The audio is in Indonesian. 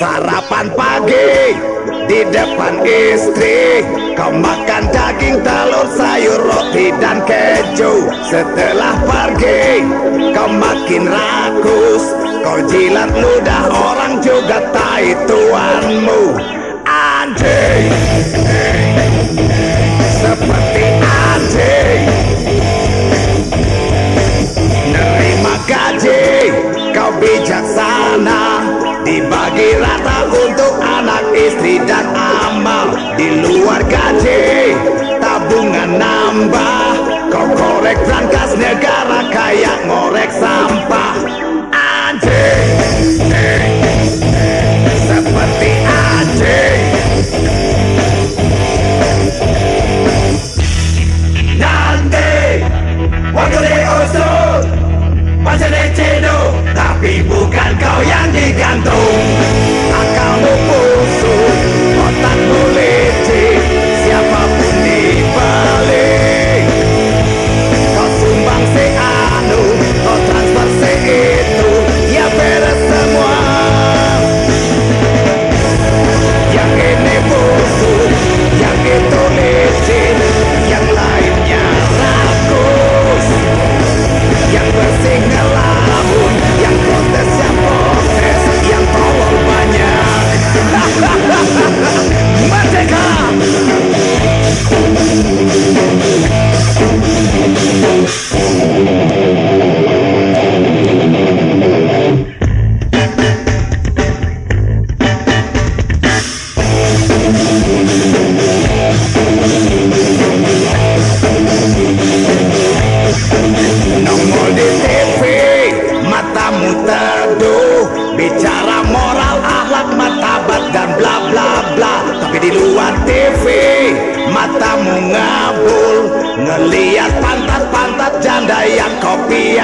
Sarapan pagi di depan istri. Kau makan daging, telur, sayur, roti, dan keju. Setelah pergi kau makin rakus. Kau jilat ludah Rata untuk anak istri dan amal Di luar gaji. Tabungan nambah Kau korek brankas negara kayak ngorek sampah. ngabul ngeliat pantat-pantat janda yang kopi